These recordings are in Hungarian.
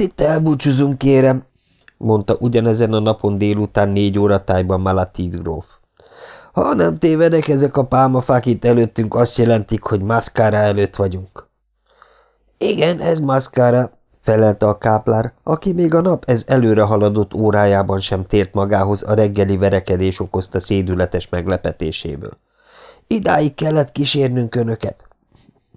Hát itt elbúcsúzunk, kérem, mondta ugyanezen a napon délután négy óra tájban Malatid gróf. Ha nem tévedek, ezek a pálmafák itt előttünk azt jelentik, hogy maszkára előtt vagyunk. Igen, ez maszkára, felelte a káplár, aki még a nap ez előre haladott órájában sem tért magához a reggeli verekedés okozta szédületes meglepetéséből. Idáig kellett kísérnünk önöket.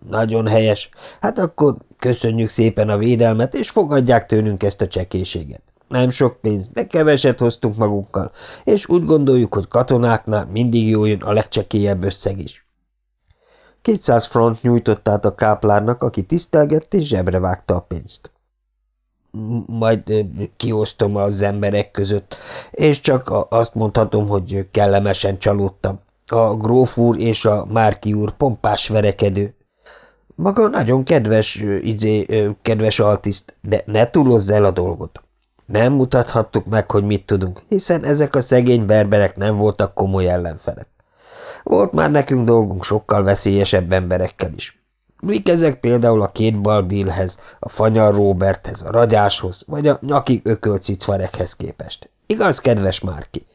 Nagyon helyes. Hát akkor köszönjük szépen a védelmet, és fogadják tőlünk ezt a csekéséget. Nem sok pénz, de keveset hoztunk magunkkal, és úgy gondoljuk, hogy katonáknál mindig jó jön a legcsekélyebb összeg is. 200 front nyújtott át a káplárnak, aki tisztelgett és zsebre vágta a pénzt. Majd kiosztom az emberek között, és csak azt mondhatom, hogy kellemesen csalódtam. A gróf úr és a márki úr pompás verekedő. Maga nagyon kedves, izé, kedves altiszt, de ne túlozz el a dolgot. Nem mutathattuk meg, hogy mit tudunk, hiszen ezek a szegény berberek nem voltak komoly ellenfelek. Volt már nekünk dolgunk sokkal veszélyesebb emberekkel is. Mik ezek például a két balbillhez, a fanyar Roberthez, a ragyáshoz, vagy a nyaki ökölt cicvarekhez képest. Igaz, kedves Márki?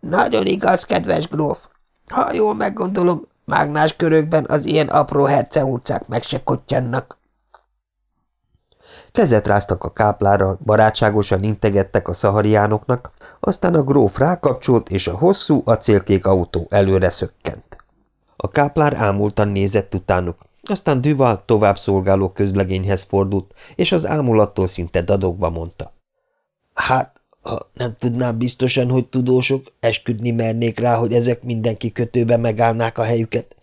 Nagyon igaz, kedves gróf. Ha jól meggondolom, mágnás körökben az ilyen apró herceurcák meg se kottyannak. Kezet ráztak a káplárral, barátságosan integettek a szahariánoknak, aztán a gróf rákapcsolt, és a hosszú, acélkék autó előre szökkent. A káplár ámultan nézett utánuk, aztán Duval tovább szolgáló közlegényhez fordult, és az ámulattól szinte dadogva mondta. Hát, ha nem tudnám biztosan, hogy tudósok, esküdni mernék rá, hogy ezek mindenki kötőbe megállnák a helyüket.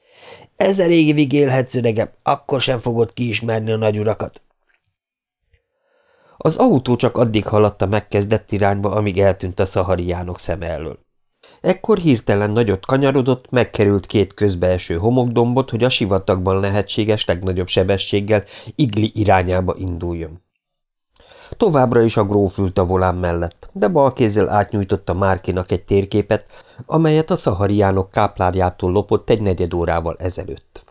Ezer évig élhetsz, öregem, akkor sem fogod kiismerni a nagyurakat. Az autó csak addig haladt a megkezdett irányba, amíg eltűnt a szahariánok szem elől. Ekkor hirtelen nagyot kanyarodott, megkerült két közbeeső homokdombot, hogy a sivatagban lehetséges legnagyobb sebességgel Igli irányába induljon. Továbbra is a gróf ült a volán mellett, de bal kézzel átnyújtotta Márkinak egy térképet, amelyet a szahariánok káplárjától lopott egy negyed órával ezelőtt.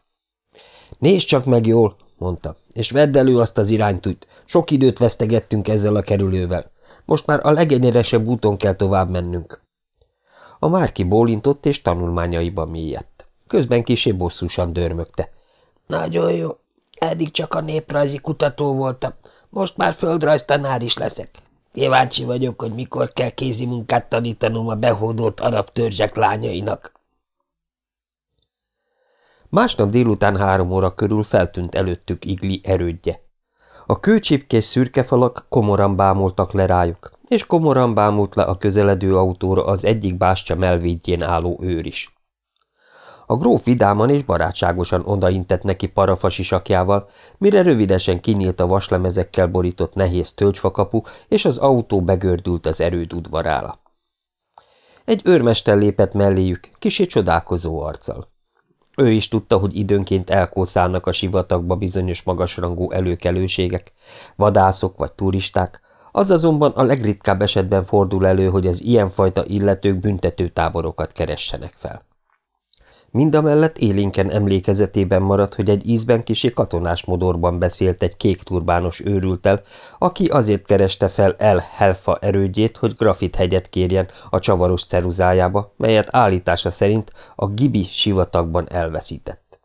– Nézd csak meg jól! – mondta, – és vedd elő azt az iránytűt. Sok időt vesztegettünk ezzel a kerülővel. Most már a legenyeresebb úton kell tovább mennünk. A Márki bólintott és tanulmányaiba mélyedt. Közben kisé bosszúsan dörmögte. Nagyon jó. Eddig csak a néprajzi kutató voltam. Most már földrajztanár is leszek. Kíváncsi vagyok, hogy mikor kell kézi munkát tanítanom a behódolt arab törzsek lányainak. Másnap délután három óra körül feltűnt előttük Igli erődje. A kőcsipkés szürke falak komoran bámultak le rájuk, és komoran bámult le a közeledő autóra az egyik bástya melvédjén álló őr is. A gróf vidáman és barátságosan odaintett neki parafasisakjával, mire rövidesen kinyílt a vaslemezekkel borított nehéz tölgyfakapu, és az autó begördült az erőd udvarára. Egy őrmester lépett melléjük, kisé csodálkozó arccal. Ő is tudta, hogy időnként elkószálnak a sivatagba bizonyos magasrangú előkelőségek, vadászok vagy turisták, az azonban a legritkább esetben fordul elő, hogy az ilyenfajta illetők büntető táborokat keressenek fel. Mindamellett élénken emlékezetében maradt, hogy egy ízben kisé katonás modorban beszélt egy kék turbános őrültel, aki azért kereste fel El Helfa erődjét, hogy grafit-hegyet kérjen a csavaros ceruzájába, melyet állítása szerint a Gibi sivatagban elveszített.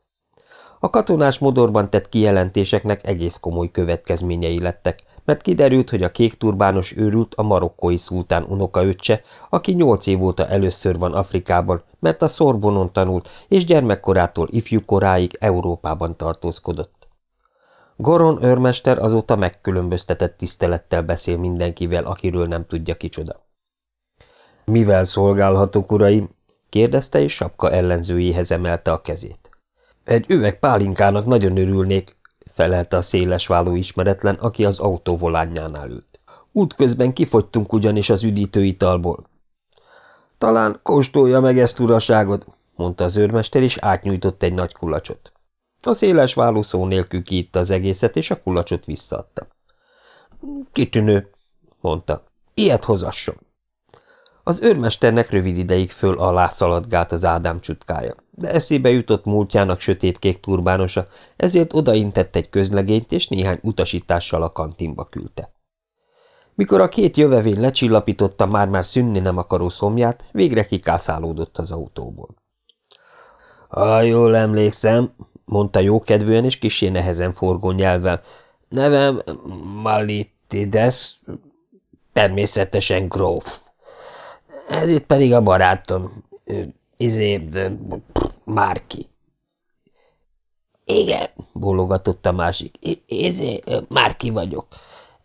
A katonás modorban tett kijelentéseknek egész komoly következményei lettek, mert kiderült, hogy a kék turbános őrült a marokkói szultán unokaöccse, aki nyolc év óta először van Afrikában, mert a Szorbonon tanult, és gyermekkorától ifjúkoráig Európában tartózkodott. Goron őrmester azóta megkülönböztetett tisztelettel beszél mindenkivel, akiről nem tudja kicsoda. – Mivel szolgálhatok, uraim? – kérdezte, és sapka ellenzőjéhez emelte a kezét. – Egy üveg pálinkának nagyon örülnék, felelte a széles váló ismeretlen, aki az autó volánjánál ült. Útközben kifogytunk ugyanis az üdítőitalból. Talán kóstolja meg ezt, uraságod, mondta az őrmester, és átnyújtott egy nagy kulacsot. A széles váló szó nélkül kiitta az egészet, és a kulacsot visszaadta. Kitűnő, mondta. Ilyet hozasson. Az őrmesternek rövid ideig föl alá szaladgált az Ádám csutkája, de eszébe jutott múltjának sötétkék turbánosa, ezért odaintett egy közlegényt, és néhány utasítással a kantinba küldte. Mikor a két jövevény lecsillapította már-már szűnni nem akaró szomját, végre kikászálódott az autóból. – Ha jól emlékszem, mondta jókedvűen és kisé nehezen forgó nyelvvel, nevem Malitides, természetesen gróf. Ez itt pedig a barátom, izé, Márki. Igen, bólogatott a másik. Izé, Márki vagyok.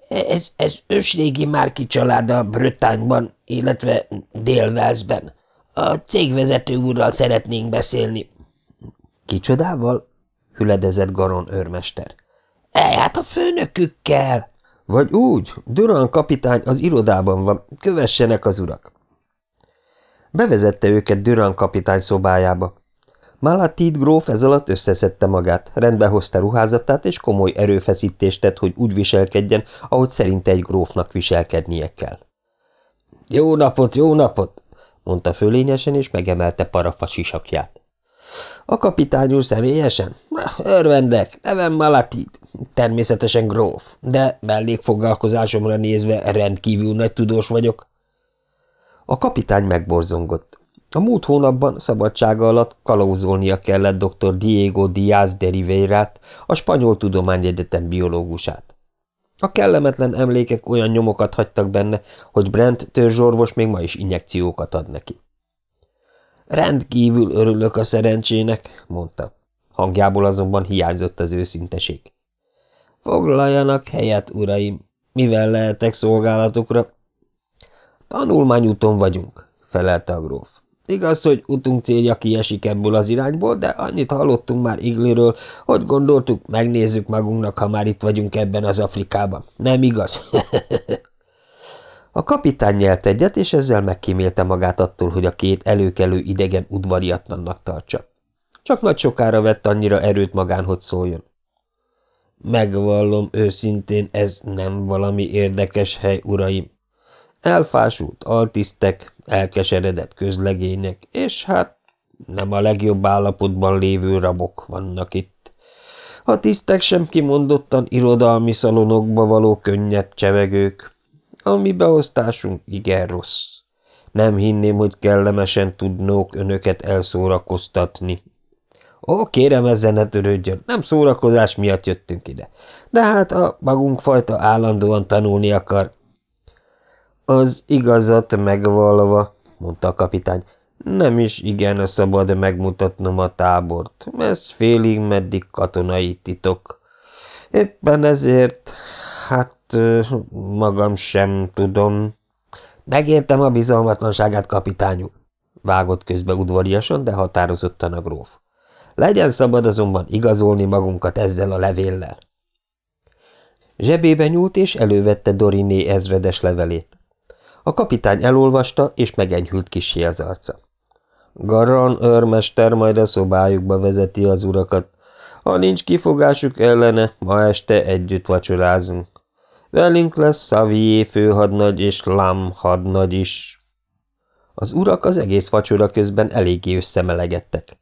Ez, ez ősrégi Márki család a Brötányban, illetve Délvelszben. A cégvezető úrral szeretnénk beszélni. Kicsodával? hüledezett Garon őrmester. E, hát a főnökükkel. Vagy úgy, Duran kapitány az irodában van, kövessenek az urak. Bevezette őket Duran kapitány szobájába. Malatid gróf ez alatt összeszedte magát, rendbe hozta ruházatát, és komoly erőfeszítést tett, hogy úgy viselkedjen, ahogy szerinte egy grófnak viselkednie kell. – Jó napot, jó napot! – mondta fölényesen, és megemelte parafa sisakját. A kapitány úr személyesen? Örvendek, nevem Malatid, természetesen gróf, de mellékfoglalkozásomra nézve rendkívül nagy tudós vagyok. A kapitány megborzongott. A múlt hónapban szabadsága alatt kalauzolnia kellett dr. Diego Díaz de Rivera-t, a Spanyol Tudományegyetem biológusát. A kellemetlen emlékek olyan nyomokat hagytak benne, hogy Brent törzsorvos még ma is injekciókat ad neki. Rendkívül örülök a szerencsének, mondta. Hangjából azonban hiányzott az őszinteség. Foglaljanak helyet, uraim, mivel lehetek szolgálatokra? Tanulmányúton vagyunk, felelte a gróf. Igaz, hogy utunk célja kiesik ebből az irányból, de annyit hallottunk már Igliről, hogy gondoltuk, megnézzük magunknak, ha már itt vagyunk ebben az Afrikában. Nem igaz? A kapitány nyelt egyet, és ezzel megkímélte magát attól, hogy a két előkelő idegen udvariatlannak tartsa. Csak nagy sokára vett annyira erőt magán, hogy szóljon. Megvallom őszintén, ez nem valami érdekes hely, uraim. Elfásult altisztek, elkeseredett közlegények, és hát nem a legjobb állapotban lévő rabok vannak itt. A tisztek sem kimondottan irodalmi szalonokba való könnyed csevegők, a mi beosztásunk igen rossz. Nem hinném, hogy kellemesen tudnók önöket elszórakoztatni. Ó, kérem, ezzel ne törődjön, nem szórakozás miatt jöttünk ide. De hát a magunk fajta állandóan tanulni akar. Az igazat megvalva, mondta a kapitány, nem is igen szabad megmutatnom a tábort. Ez félig meddig katonai titok. Éppen ezért, hát magam sem tudom. Megértem a bizalmatlanságát, kapitányú, vágott közbe udvariasan, de határozottan a gróf. Legyen szabad azonban igazolni magunkat ezzel a levéllel. Zsebébe nyúlt, és elővette Doriné ezredes levelét. A kapitány elolvasta, és megenyhült kisé az arca. Garan őrmester majd a szobájukba vezeti az urakat. Ha nincs kifogásuk ellene, ma este együtt vacsorázunk. Velünk lesz Xavier főhadnagy és Lam hadnagy is. Az urak az egész vacsora közben eléggé összemelegedtek.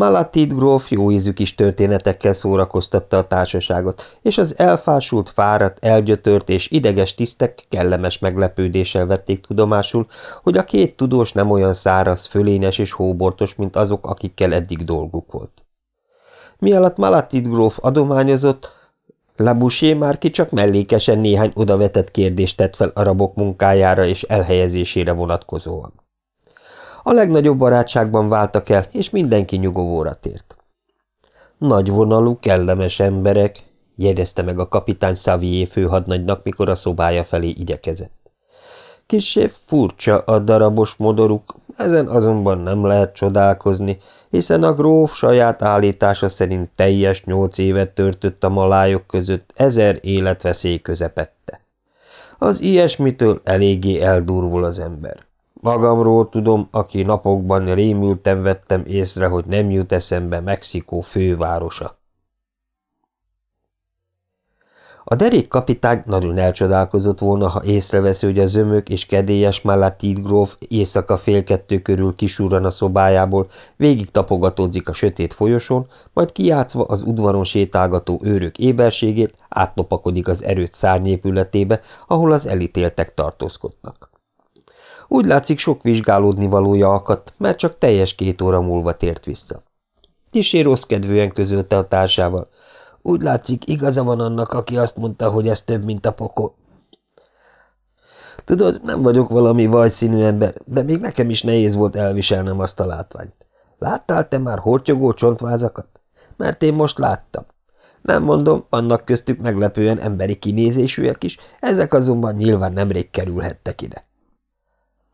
Malatid gróf jó ízű kis történetekkel szórakoztatta a társaságot, és az elfásult, fáradt, elgyötört és ideges tisztek kellemes meglepődéssel vették tudomásul, hogy a két tudós nem olyan száraz, fölényes és hóbortos, mint azok, akikkel eddig dolguk volt. Mi alatt Malatid gróf adományozott, Labouché már ki csak mellékesen néhány odavetett kérdést tett fel arabok munkájára és elhelyezésére vonatkozóan. A legnagyobb barátságban váltak el, és mindenki nyugovóra tért. Nagyvonalú, kellemes emberek, jegyezte meg a kapitány Xavier főhadnagynak, mikor a szobája felé igyekezett. Kissé furcsa a darabos modoruk, ezen azonban nem lehet csodálkozni, hiszen a gróf saját állítása szerint teljes nyolc évet törtött a malájok között, ezer életveszély közepette. Az ilyesmitől eléggé eldurvul az ember. Magamról tudom, aki napokban rémülten vettem észre, hogy nem jut eszembe Mexikó fővárosa. A derék kapitány nagyon elcsodálkozott volna, ha észreveszi, hogy a zömök és kedélyes Malatit gróf éjszaka fél kettő körül kisúran a szobájából, végig tapogatódzik a sötét folyosón, majd kiátszva az udvaron sétálgató őrök éberségét, átlopakodik az erőt szárnyépületébe, ahol az elítéltek tartózkodnak. Úgy látszik, sok vizsgálódni valója akadt, mert csak teljes két óra múlva tért vissza. Kisé rossz kedvűen közölte a társával – úgy látszik, igaza van annak, aki azt mondta, hogy ez több, mint a pokol. Tudod, nem vagyok valami vajszínű ember, de még nekem is nehéz volt elviselnem azt a látványt. Láttál te már hortyogó csontvázakat? Mert én most láttam. Nem mondom, annak köztük meglepően emberi kinézésűek is, ezek azonban nyilván nemrég kerülhettek ide.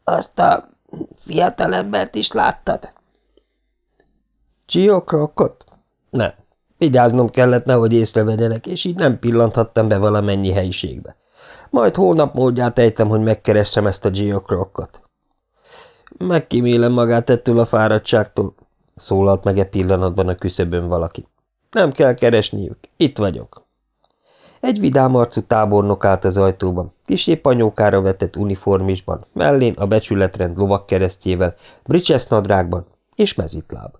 Azt a fiatalembert is láttad? Csiokrakkot? Nem. Vigyáznom kellett, nehogy észrevegyenek, és így nem pillanthattam be valamennyi helyiségbe. Majd holnap módját ejtem, hogy megkeressem ezt a geokrokkot. Megkímélem magát ettől a fáradtságtól, szólalt meg e pillanatban a küszöbön valaki. Nem kell keresniük, itt vagyok. Egy vidám arcú tábornok állt az ajtóban, kisé panyókára vetett uniformisban, mellén a becsületrend lovakkeresztjével, bricsesz nadrágban és mezitláb.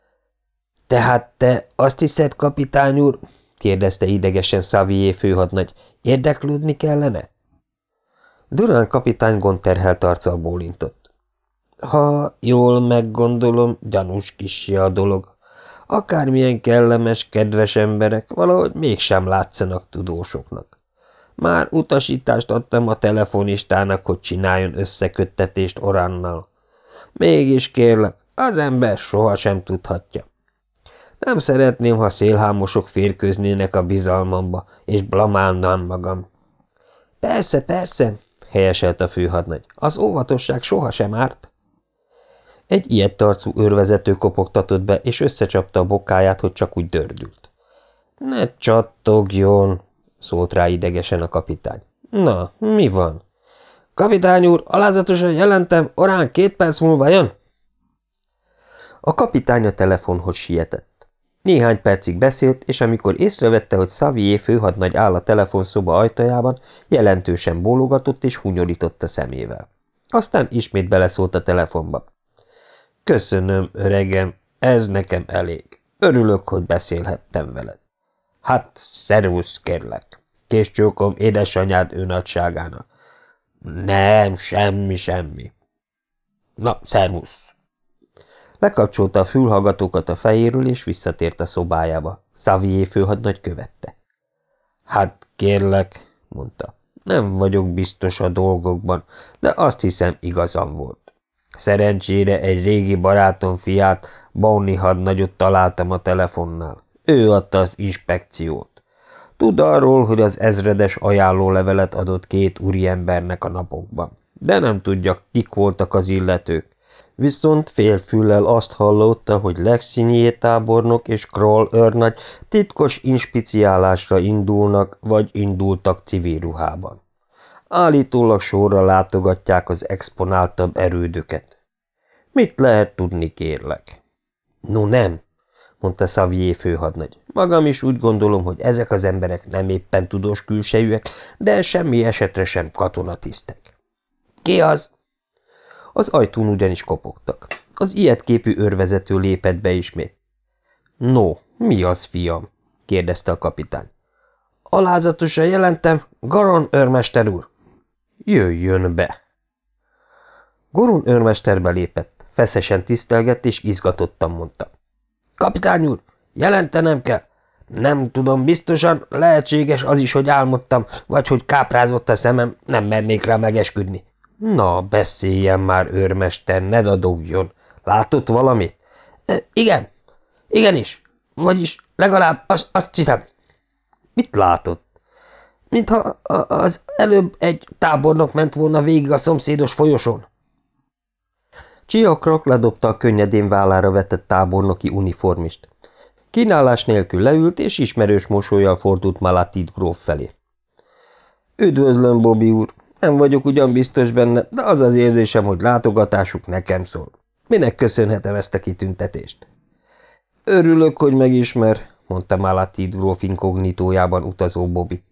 – Tehát te azt hiszed, kapitány úr? – kérdezte idegesen Szavié főhadnagy. – Érdeklődni kellene? Durán kapitány gondterhelt arccal bólintott. – Ha jól meggondolom, gyanús kissé a dolog. Akármilyen kellemes, kedves emberek, valahogy mégsem látszanak tudósoknak. Már utasítást adtam a telefonistának, hogy csináljon összeköttetést Oránnal. Mégis kérlek, az ember sohasem tudhatja. Nem szeretném, ha szélhámosok férköznének a bizalmamba, és blamálnám magam. Persze, persze, helyeselt a főhadnagy. Az óvatosság sohasem árt. Egy ilyet tarcú őrvezető kopogtatott be, és összecsapta a bokáját, hogy csak úgy dördült. Ne csattogjon, szólt rá idegesen a kapitány. Na, mi van? Kapitány úr, alázatosan jelentem, orán két perc múlva jön? A kapitány a telefonhoz sietett. Néhány percig beszélt, és amikor észrevette, hogy Xavier főhadnagy áll a telefonszoba ajtajában, jelentősen bólogatott és hunyorított szemével. Aztán ismét beleszólt a telefonba. Köszönöm, öregem, ez nekem elég. Örülök, hogy beszélhettem veled. Hát, szervusz, kérlek. Késcsókom édesanyád őnagyságának. Nem, semmi, semmi. Na, szervusz. Lekapcsolta a fülhallgatókat a fejéről, és visszatért a szobájába. Xavier főhadnagy követte. Hát kérlek, mondta, nem vagyok biztos a dolgokban, de azt hiszem igazam volt. Szerencsére egy régi barátom fiát, Bowni hadnagyot találtam a telefonnál. Ő adta az inspekciót. Tud arról, hogy az ezredes ajánlólevelet adott két úriembernek a napokban, de nem tudja, kik voltak az illetők, viszont félfüllel azt hallotta, hogy Lexinié tábornok és Kroll őrnagy titkos inspiciálásra indulnak, vagy indultak civil ruhában. Állítólag sorra látogatják az exponáltabb erődöket. Mit lehet tudni, kérlek? No nem, mondta Xavier főhadnagy. Magam is úgy gondolom, hogy ezek az emberek nem éppen tudós külsejűek, de semmi esetre sem katonatisztek. Ki az? Az ajtón ugyanis kopogtak. Az képű őrvezető lépett be ismét. – No, mi az, fiam? – kérdezte a kapitány. – Alázatosan jelentem, Garon őrmester úr. – Jöjjön be! Goron őrmester belépett, feszesen tisztelgett és izgatottan mondta. – Kapitány úr, jelentenem kell. Nem tudom biztosan, lehetséges az is, hogy álmodtam, vagy hogy káprázott a szemem, nem mernék rá megesküdni. Na, beszéljen már, őrmester, ne dadogjon. Látott valamit? E, igen, igenis. Vagyis legalább az, azt hiszem. Mit látott? Mintha az előbb egy tábornok ment volna végig a szomszédos folyosón. Csiakrok ledobta a könnyedén vállára vetett tábornoki uniformist. Kínálás nélkül leült, és ismerős mosolyjal fordult Malatit gróf felé. – Üdvözlöm, Bobby úr! Nem vagyok ugyan biztos benne, de az az érzésem, hogy látogatásuk nekem szól. Minek köszönhetem ezt a kitüntetést? Örülök, hogy megismer, mondta Malatid gróf inkognitójában utazó Bobby.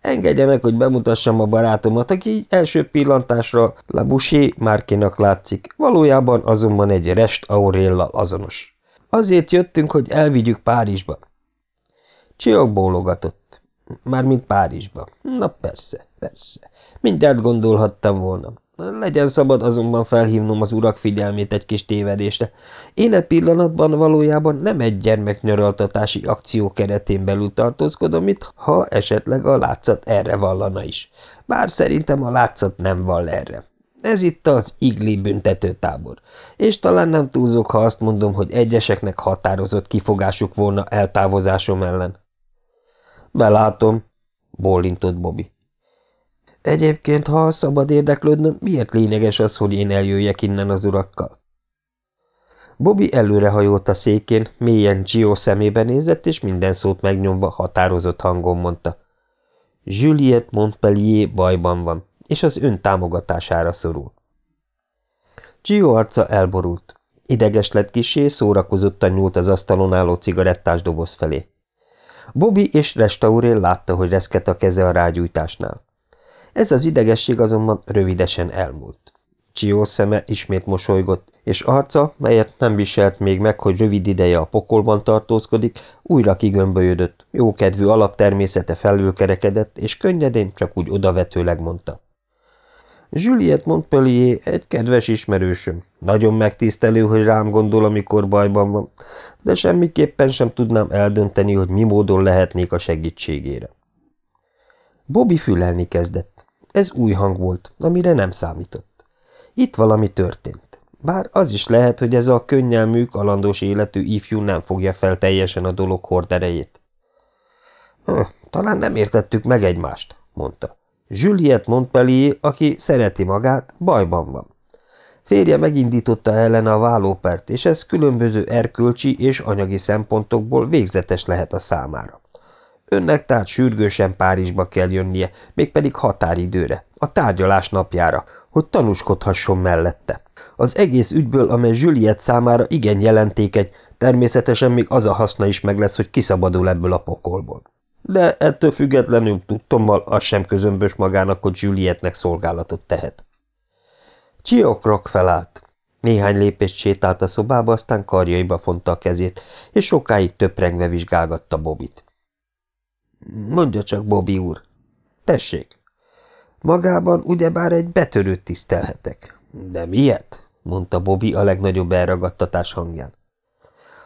Engedje meg, hogy bemutassam a barátomat, aki első pillantásra La Boucher márkénak látszik, valójában azonban egy rest Auréllal azonos. Azért jöttünk, hogy elvigyük Párizsba. Csiok bólogatott. Mármint Párizsba. Na persze, persze. Mindent gondolhattam volna. Legyen szabad azonban felhívnom az urak figyelmét egy kis tévedésre. Én e pillanatban valójában nem egy gyermeknyaraltatási akció keretén belül tartózkodom itt, ha esetleg a látszat erre vallana is. Bár szerintem a látszat nem vall erre. Ez itt az igli büntetőtábor, és talán nem túlzok, ha azt mondom, hogy egyeseknek határozott kifogásuk volna eltávozásom ellen. Belátom, bólintott Bobby. Egyébként, ha szabad érdeklődnöm, miért lényeges az, hogy én eljöjjek innen az urakkal? Bobby előrehajolt a székén, mélyen Gio szemébe nézett, és minden szót megnyomva határozott hangon mondta. Juliette Montpellier bajban van, és az ön támogatására szorul. Gio arca elborult. Ideges lett kisé, szórakozottan nyúlt az asztalon álló cigarettás doboz felé. Bobby és Restauré látta, hogy reszket a keze a rágyújtásnál. Ez az idegesség azonban rövidesen elmúlt. Csió szeme ismét mosolygott, és arca, melyet nem viselt még meg, hogy rövid ideje a pokolban tartózkodik, újra kigömbölyödött, jókedvű alaptermészete felülkerekedett, és könnyedén csak úgy odavetőleg mondta. Juliette Montpellier egy kedves ismerősöm. Nagyon megtisztelő, hogy rám gondol, amikor bajban van, de semmiképpen sem tudnám eldönteni, hogy mi módon lehetnék a segítségére. Bobby fülelni kezdett. Ez új hang volt, amire nem számított. Itt valami történt. Bár az is lehet, hogy ez a könnyelmű, kalandos életű ifjú nem fogja fel teljesen a dolog horderejét. Talán nem értettük meg egymást, mondta. Juliette Montpellier, aki szereti magát, bajban van. Férje megindította ellen a vállópert, és ez különböző erkölcsi és anyagi szempontokból végzetes lehet a számára. Önnek tehát sürgősen Párizsba kell jönnie, mégpedig határidőre, a tárgyalás napjára, hogy tanúskodhasson mellette. Az egész ügyből, amely Juliet számára igen jelentékeny, természetesen még az a haszna is meg lesz, hogy kiszabadul ebből a pokolból. De ettől függetlenül tudtommal az sem közömbös magának, hogy Julietnek szolgálatot tehet. Csiokrok felállt. Néhány lépést sétált a szobába, aztán karjaiba fonta a kezét, és sokáig töprengve vizsgálgatta Bobit. Mondja csak, Bobby úr. Tessék. Magában ugyebár egy betörőt tisztelhetek. De miért? mondta Bobby a legnagyobb elragadtatás hangján.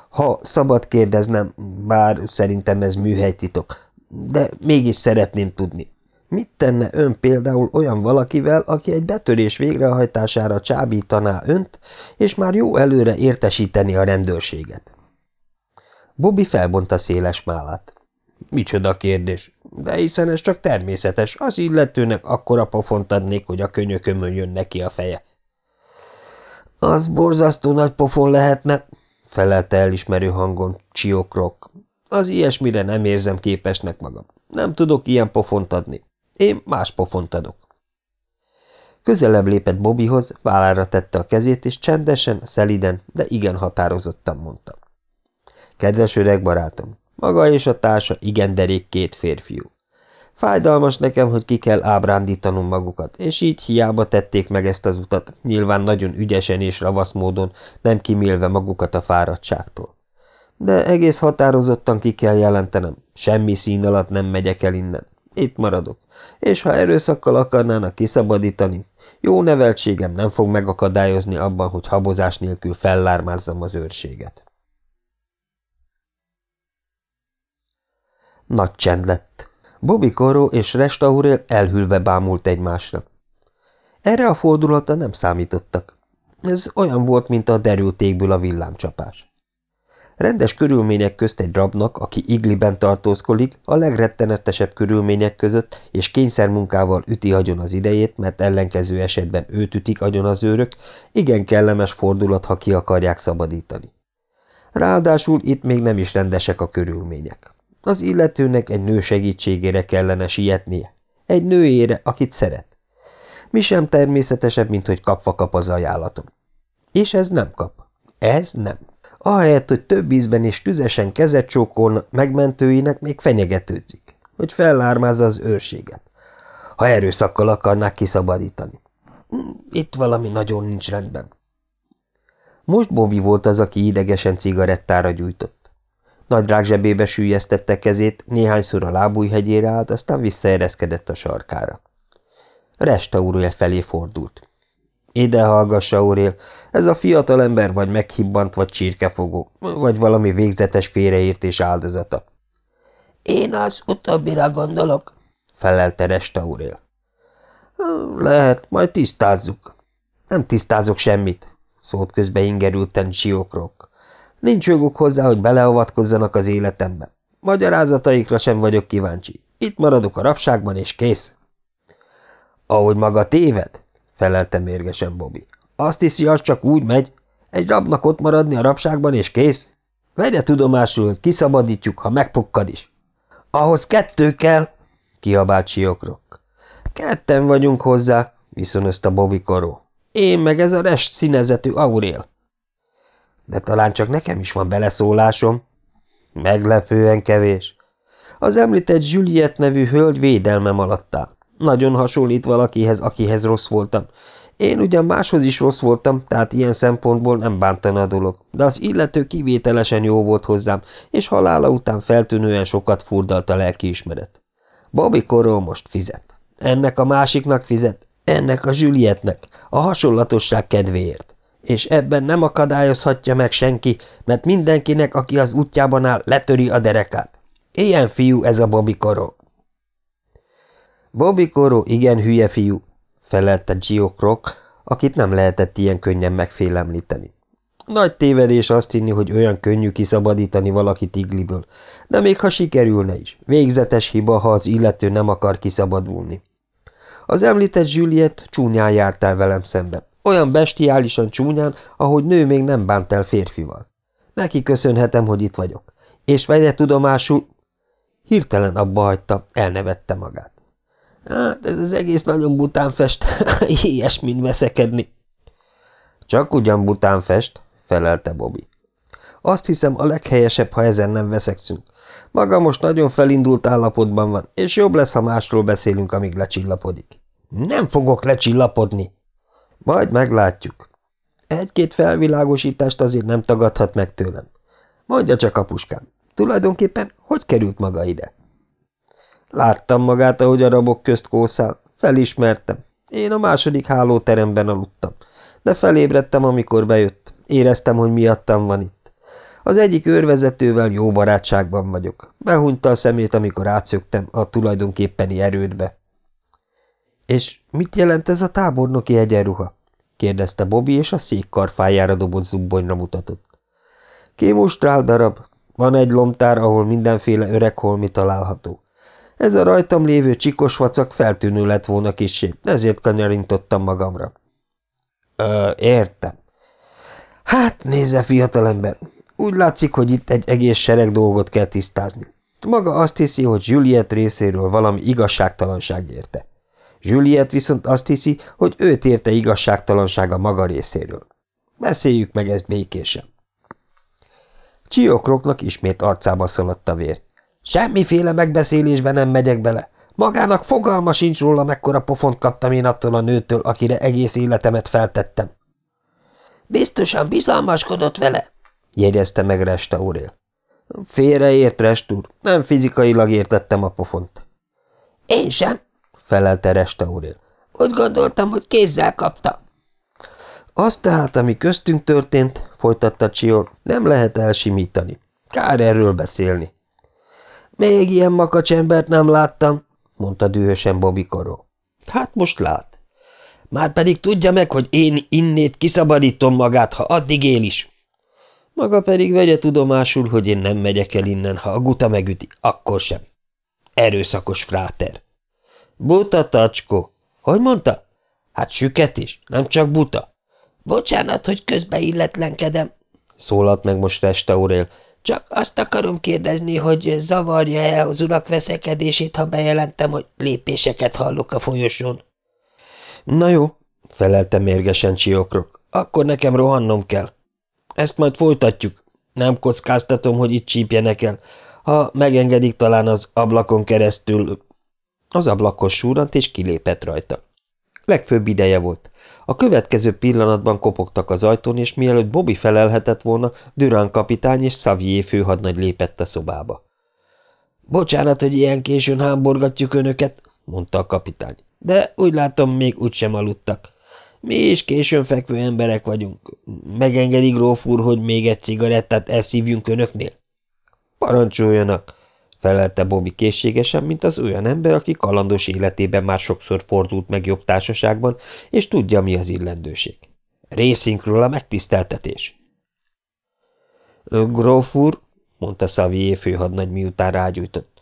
Ha szabad kérdeznem, bár szerintem ez műhelytitok, de mégis szeretném tudni. Mit tenne ön például olyan valakivel, aki egy betörés végrehajtására csábítaná önt, és már jó előre értesíteni a rendőrséget? Bobby felbonta széles málát. Micsoda kérdés. De hiszen ez csak természetes, az illetőnek akkora pofont adnék, hogy a könyökömön jön neki a feje. Az borzasztó nagy pofon lehetne, felelte elismerő hangon Csiokrok. Az ilyesmire nem érzem képesnek magam. Nem tudok ilyen pofont adni. Én más pofont adok. Közelebb lépett Bobbyhoz, vállára tette a kezét, és csendesen, szeliden, de igen határozottan mondta. Kedves öreg barátom, maga és a társa igen derék két férfiú. Fájdalmas nekem, hogy ki kell ábrándítanom magukat, és így hiába tették meg ezt az utat, nyilván nagyon ügyesen és ravasz módon, nem kimélve magukat a fáradtságtól. De egész határozottan ki kell jelentenem, semmi szín alatt nem megyek el innen. Itt maradok, és ha erőszakkal akarnának kiszabadítani, jó neveltségem nem fog megakadályozni abban, hogy habozás nélkül fellármázzam az őrséget. Nagy csend lett. Bobby Corro és Restaurél elhülve bámult egymásra. Erre a fordulata nem számítottak. Ez olyan volt, mint a derültékből a villámcsapás. Rendes körülmények közt egy rabnak, aki igliben tartózkodik, a legrettenetesebb körülmények között, és kényszermunkával üti agyon az idejét, mert ellenkező esetben őt ütik agyon az őrök, igen kellemes fordulat, ha ki akarják szabadítani. Ráadásul itt még nem is rendesek a körülmények. Az illetőnek egy nő segítségére kellene sietnie. Egy nőére, akit szeret. Mi sem természetesebb, mint hogy kapva kap az ajánlatom. És ez nem kap. Ez nem. Ahelyett, hogy több ízben és tüzesen kezet csókolna, megmentőinek még fenyegetődzik, hogy fellármázza az őrséget, ha erőszakkal akarnák kiszabadítani. Hm, itt valami nagyon nincs rendben. Most Bobby volt az, aki idegesen cigarettára gyújtott. Nagy zsebébe sűjesztette kezét, néhányszor a lábújhegyére állt, aztán visszaereszkedett a sarkára. Resta felé fordult. Ide hallgass, Aurél, ez a fiatal ember vagy meghibbant, vagy csirkefogó, vagy valami végzetes félreértés áldozata. Én az utóbbira gondolok, felelte Restaurél. Lehet, majd tisztázzuk. Nem tisztázok semmit, szólt közbe ingerülten Siókrok. Nincs joguk hozzá, hogy beleavatkozzanak az életembe. Magyarázataikra sem vagyok kíváncsi. Itt maradok a rabságban, és kész. Ahogy maga téved? felelte mérgesen Bobby. Azt hiszi, az csak úgy megy? Egy rabnak ott maradni a rabságban, és kész? Vegye tudomásul, hogy kiszabadítjuk, ha megpukkad is. Ahhoz kettő kell, kiabált Siokrok. Ketten vagyunk hozzá, viszonozta Bobby Koró. Én meg ez a rest színezetű Aurél. De talán csak nekem is van beleszólásom. Meglepően kevés. Az említett Juliet nevű hölgy védelmem alatt áll. Nagyon hasonlít valakihez, akihez rossz voltam. Én ugyan máshoz is rossz voltam, tehát ilyen szempontból nem bántana a dolog, de az illető kivételesen jó volt hozzám, és halála után feltűnően sokat furdalt a lelkiismeret. Bobby Corral most fizet. Ennek a másiknak fizet, ennek a Julietnek, a hasonlatosság kedvéért. És ebben nem akadályozhatja meg senki, mert mindenkinek, aki az útjában áll, letöri a derekát. Ilyen fiú ez a. Bobby Corro igen hülye fiú, felelte Gio Croc, akit nem lehetett ilyen könnyen megfélemlíteni. Nagy tévedés azt hinni, hogy olyan könnyű kiszabadítani valakit igliből, de még ha sikerülne is, végzetes hiba, ha az illető nem akar kiszabadulni. Az említett Juliet csúnyán járt el velem szemben, olyan bestiálisan csúnyán, ahogy nő még nem bánt el férfival. Neki köszönhetem, hogy itt vagyok. És vegye tudomásul... Hirtelen abba hagyta, elnevette magát. Hát ez az egész nagyon bután fest, ilyesmin veszekedni. Csak ugyan bután fest, felelte Bobby. Azt hiszem a leghelyesebb, ha ezen nem veszekszünk. Maga most nagyon felindult állapotban van, és jobb lesz, ha másról beszélünk, amíg lecsillapodik. Nem fogok lecsillapodni. Majd meglátjuk. Egy-két felvilágosítást azért nem tagadhat meg tőlem. Mondja csak, apuskám, tulajdonképpen hogy került maga ide? Láttam magát, ahogy a rabok közt kószál. Felismertem. Én a második hálóteremben aludtam. De felébredtem, amikor bejött. Éreztem, hogy miattam van itt. Az egyik őrvezetővel jó barátságban vagyok. Behunta a szemét, amikor átszögtem a tulajdonképpeni erődbe. – És mit jelent ez a tábornoki egyenruha? – kérdezte Bobby, és a szék karfájára dobott zubbonyra mutatott. – Kimustrál darab. Van egy lomtár, ahol mindenféle öreg holmi található. Ez a rajtam lévő csikos vacak feltűnő lett volna kissé, ezért kanyarintottam magamra. Ö, értem. Hát, nézze, fiatalember, úgy látszik, hogy itt egy egész sereg dolgot kell tisztázni. Maga azt hiszi, hogy Juliet részéről valami igazságtalanság érte. Juliet viszont azt hiszi, hogy őt érte igazságtalanság a maga részéről. Beszéljük meg ezt békésen. Csiokroknak ismét arcába szaladt a vér. Semmiféle megbeszélésbe nem megyek bele. Magának fogalma sincs róla, mekkora pofont kaptam én attól a nőtől, akire egész életemet feltettem. Biztosan bizalmaskodott vele, jegyezte meg Resta Aurél. Félreért, Rest úr, nem fizikailag értettem a pofont. Én sem, felelte Resta Aurél. Úgy gondoltam, hogy kézzel kapta. Azt tehát, ami köztünk történt, folytatta Csior, nem lehet elsimítani. Kár erről beszélni. Még ilyen makacs embert nem láttam, mondta dühösen Bobby Koró. Hát most lát. Már pedig tudja meg, hogy én innét kiszabadítom magát, ha addig él is. Maga pedig vegye tudomásul, hogy én nem megyek el innen, ha a guta megüti, akkor sem. Erőszakos fráter. Buta tacskó. Hogy mondta? Hát süket is, nem csak buta. Bocsánat, hogy közbeilletlenkedem, szólalt meg most Restaurél, csak azt akarom kérdezni, hogy zavarja-e az urak veszekedését, ha bejelentem, hogy lépéseket hallok a folyosón. Na jó, felelte mérgesen Csiokrok. Akkor nekem rohannom kell. Ezt majd folytatjuk. Nem kockáztatom, hogy itt csípjenek el. Ha megengedik talán az ablakon keresztül... Az ablakos súrant, és kilépett rajta. Legfőbb ideje volt. A következő pillanatban kopogtak az ajtón, és mielőtt Bobby felelhetett volna, Durán kapitány és Xavier főhadnagy lépett a szobába. – Bocsánat, hogy ilyen későn hámborgatjuk önöket – mondta a kapitány. – De úgy látom, még úgysem aludtak. Mi is későn fekvő emberek vagyunk. Megengedi gróf úr, hogy még egy cigarettát elszívjunk önöknél? – Parancsoljanak! Felelte Bobby készségesen, mint az olyan ember, aki kalandos életében már sokszor fordult meg jobb társaságban, és tudja, mi az illendőség. Részünkről a megtiszteltetés. Gróf úr, mondta Xavier főhadnagy, miután rágyújtott,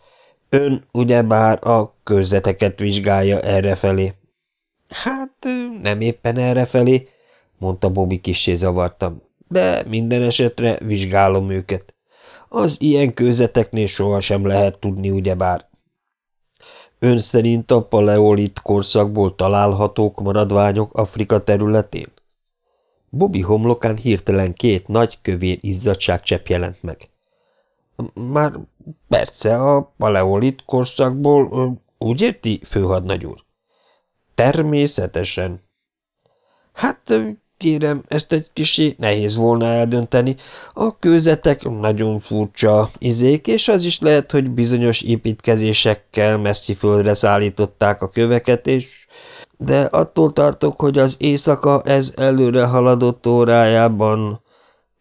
ön ugyebár a körzeteket vizsgálja errefelé. Hát nem éppen errefelé, mondta Bobby kissé zavartam, de minden esetre vizsgálom őket. Az ilyen kőzeteknél sohasem lehet tudni, ugyebár. Ön szerint a paleolit korszakból találhatók maradványok Afrika területén? Bobby homlokán hirtelen két nagy, kövér izzadságcsepp jelent meg. Már persze, a paleolit korszakból, úgy érti, főhadnagy úr? Természetesen. Hát kérem, ezt egy kicsi nehéz volna eldönteni. A kőzetek nagyon furcsa izék, és az is lehet, hogy bizonyos építkezésekkel messzi földre szállították a köveket, és de attól tartok, hogy az éjszaka ez előre haladott órájában...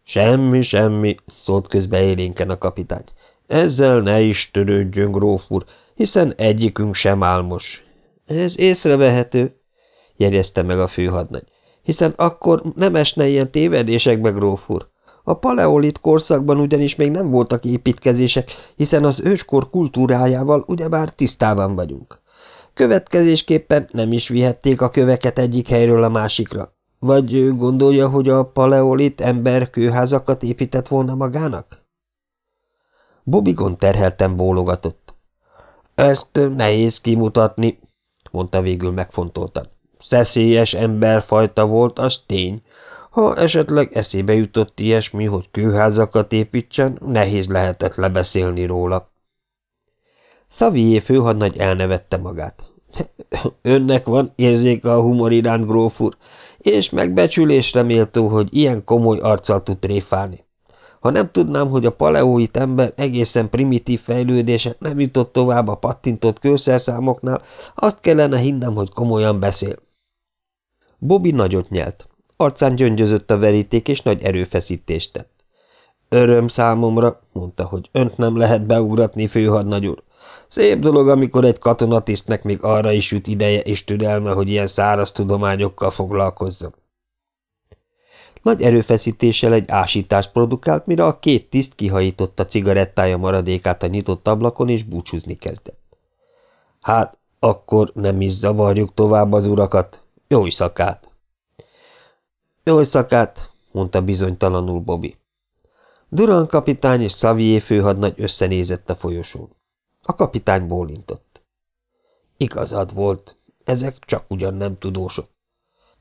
Semmi, semmi, szólt közbe élénken a kapitány. Ezzel ne is törődjön, gróf úr, hiszen egyikünk sem álmos. Ez észrevehető, jegyezte meg a főhadnagy hiszen akkor nem esne ilyen tévedésekbe, gróf úr. A paleolit korszakban ugyanis még nem voltak építkezések, hiszen az őskor kultúrájával ugyebár tisztában vagyunk. Következésképpen nem is vihették a köveket egyik helyről a másikra. Vagy ő gondolja, hogy a paleolit ember kőházakat épített volna magának? Bobigon terhelten bólogatott. Ezt nehéz kimutatni, mondta végül megfontoltan. Szeszélyes emberfajta volt, az tény. Ha esetleg eszébe jutott ilyesmi, hogy kőházakat építsen, nehéz lehetett lebeszélni róla. Szavié főhadnagy elnevette magát. Önnek van érzéke a humor iránt, gróf és megbecsülésre méltó, hogy ilyen komoly arccal tud tréfálni. Ha nem tudnám, hogy a paleóit ember egészen primitív fejlődése nem jutott tovább a pattintott kőszerszámoknál, azt kellene hinnem, hogy komolyan beszél. Bobby nagyot nyelt. Arcán gyöngyözött a veríték, és nagy erőfeszítést tett. Öröm számomra, mondta, hogy önt nem lehet beugratni, főhadnagy úr. Szép dolog, amikor egy katonatisztnek még arra is jut ideje és türelme, hogy ilyen száraz tudományokkal foglalkozzon. Nagy erőfeszítéssel egy ásítást produkált, mire a két tiszt kihajította cigarettája maradékát a nyitott ablakon, és búcsúzni kezdett. Hát, akkor nem is zavarjuk tovább az urakat, jó szakát! Jó szakát, mondta bizonytalanul Bobby. Duran kapitány és Xavier főhadnagy összenézett a folyosón. A kapitány bólintott. Igazad volt, ezek csak ugyan nem tudósok.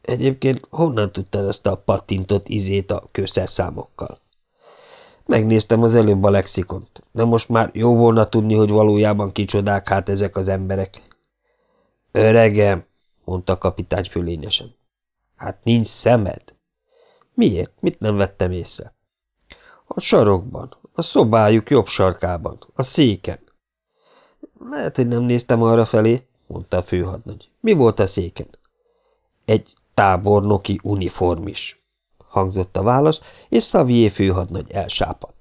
Egyébként honnan tudtad ezt a pattintott izét a kőszerszámokkal? Megnéztem az előbb a lexikont, de most már jó volna tudni, hogy valójában kicsodák hát ezek az emberek. Öregem, mondta a kapitány fölényesen. Hát nincs szemed? Miért? Mit nem vettem észre? A sarokban, a szobájuk jobb sarkában, a széken. Lehet, hogy nem néztem arra felé, mondta a főhadnagy. Mi volt a széken? Egy tábornoki uniform is, hangzott a válasz, és Xavier főhadnagy elsápadt.